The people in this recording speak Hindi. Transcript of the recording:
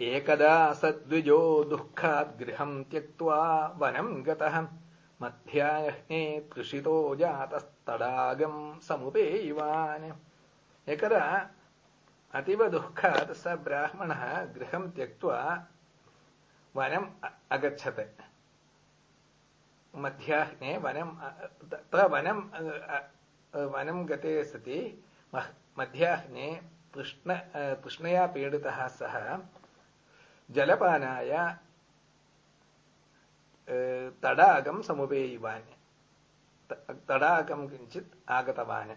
एकदा सद्विजो दुःखात् गृहम् त्यक्त्वा वनम् गतः। मध्याह्ने तृषितो जातस्तडागम् समुपेयिवान्। एकदा अतीव दुःखात् स ब्राह्मणः गृहम् त्यक्त्वा वनम् अगच्छत्। मध्याह्ने वनम् तत्र वनम् वनं गते सति मध्याह्ने तृष्ण तृष्णया पीडितः सः ജലപാനായ തടാകം സമുപേയുവാൻ. തടാകം കിഞ്ചിത് ആഗതവാന്